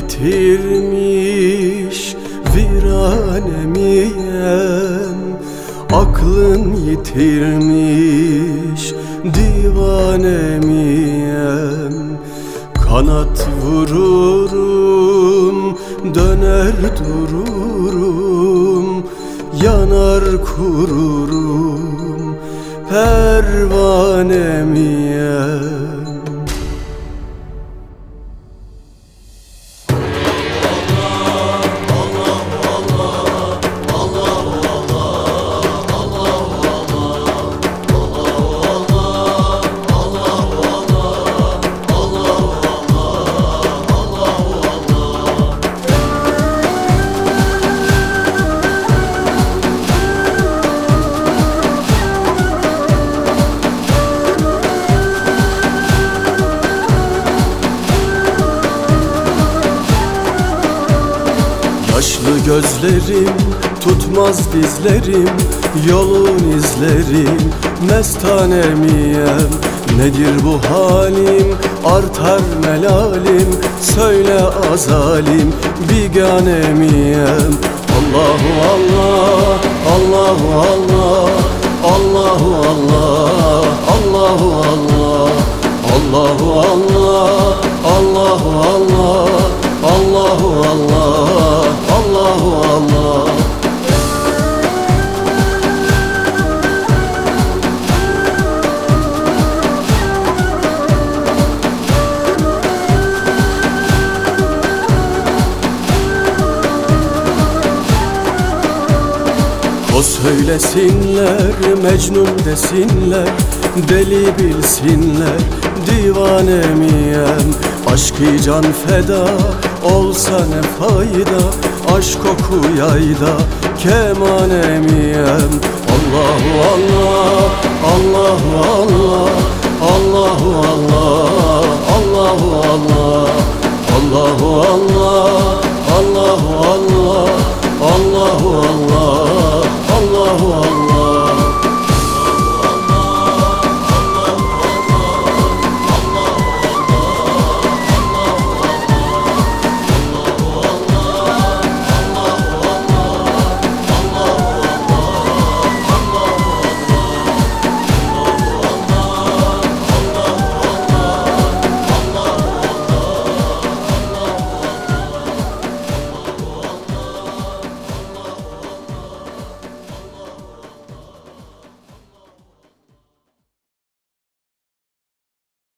yitirmiş viranemiyem. Aklın yitirmiş divanemiyem. Kanat vururum döner dururum Yanar kururum pervanemiyem Yaşlı gözlerim tutmaz dizlerim Yolun izlerim mestanemiyem. Nedir bu halim? Artar melalim Söyle azalim biganemiyem. Allahu Allah Allahu Allah Söylesinler, Mecnun desinler Deli bilsinler, divanemiyem. Aşkı can feda, olsa ne fayda Aşk oku yayda, kemanemiyem Allahu Allah, Allahu Allah Allahu Allah, Allahu Allah Allahu Allah, Allahu Allah Allahu Allah